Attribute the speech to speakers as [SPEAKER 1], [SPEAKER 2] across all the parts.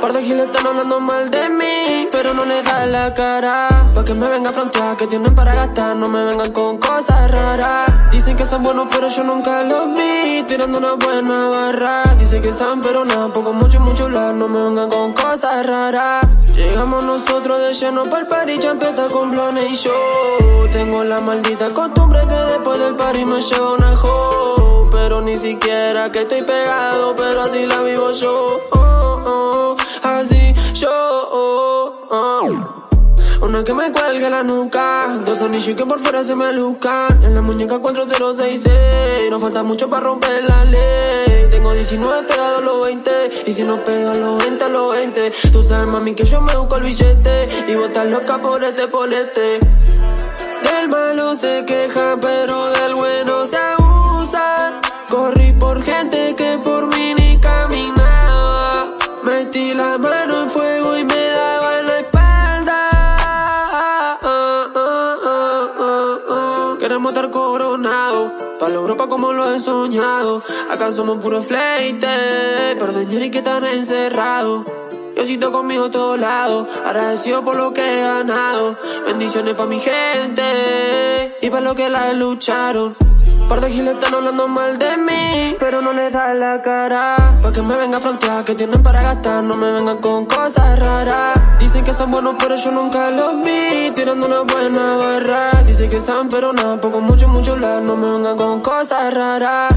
[SPEAKER 1] Par de giles están hablando mal de mí, pero no le da la cara. Pa' que me venga a frontear, que tienen para gastar, no me vengan con cosas raras. Dicen que son buenos, pero yo nunca los vi, tirando una buena barra. Dicen que saben, pero nada, poco, mucho, mucho hablar, no me vengan con cosas raras. Llegamos nosotros de lleno pa'l party, champeta con blones y yo. Tengo la maldita costumbre que después del party me lleva una hoe. Pero ni siquiera que estoy pegado, pero así la vivo yo. Que me cuelgue la nuca, dos anillos que por fuera se me luzcan. En la muñeca 4066, no falta mucho para romper la ley. Tengo 19 pegados los 20, y si no pego los 20, a los 20. Tú sabes, mami, que yo me busco el billete, y botas loca por este polete. Del malo se queja, pero del Queremos estar coronados, pa' la Europa como lo he soñado. Acá somos puros fleites, pero de que están encerrados. Yo siento conmigo a todos lados, agradecido por lo que he ganado. Bendiciones pa' mi gente y pa' lo que la lucharon. Par de giles están hablando mal de mí, pero no le da la cara. Pa' que me venga a frontear, que tienen para gastar, no me vengan con cosas raras. Dicen que son buenos, pero yo nunca los vi, tirando una buena barra. Dicen que saben, pero nada, poco, mucho, mucho hablar, no me vengan con cosas raras.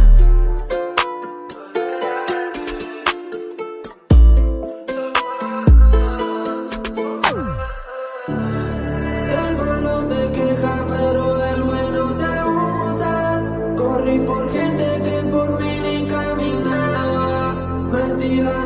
[SPEAKER 1] Por gente que por mí ni caminaba. Mentira